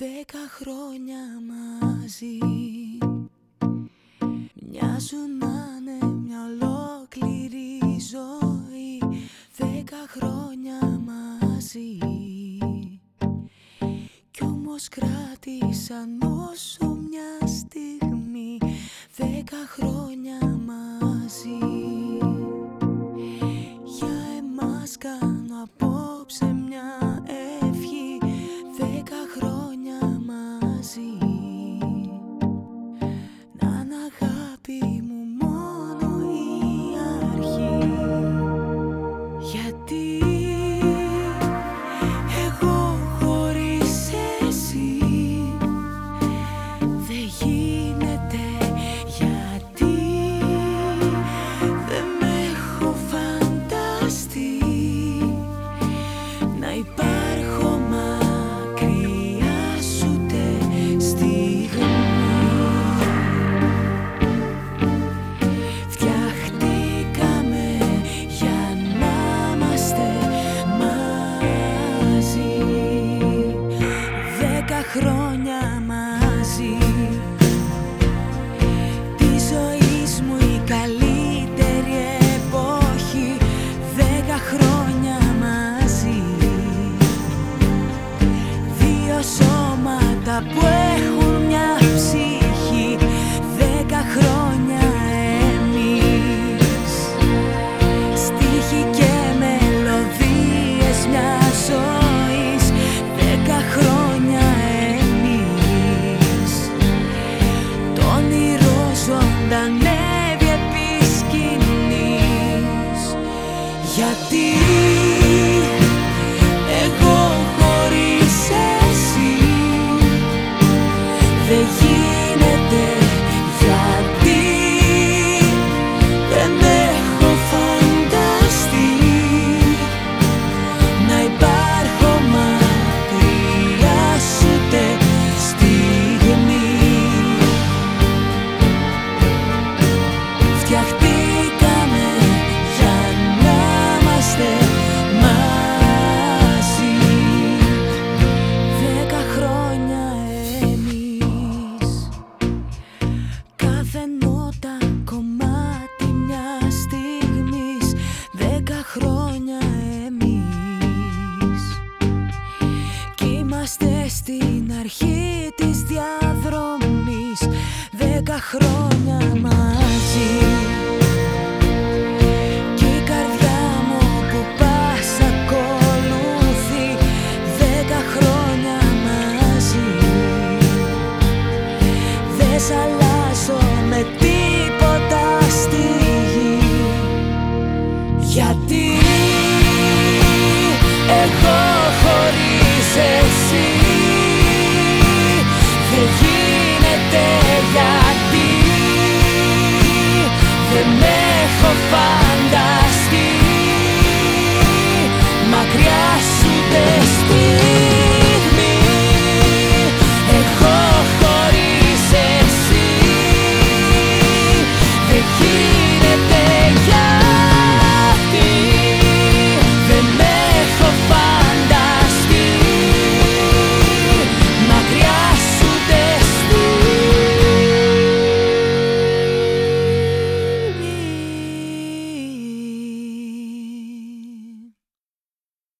Δέκα χρόνια μαζί. Μοιάζουν να είναι μια ολόκληρη ζωή. Δέκα χρόνια μαζί. Κι όμως κράτησαν όσο μια στιγμή. Δέκα χρόνια δύο σώματα που έχω. αρχή της διαδρομής. Δέκα χρόνια μαζί Fire.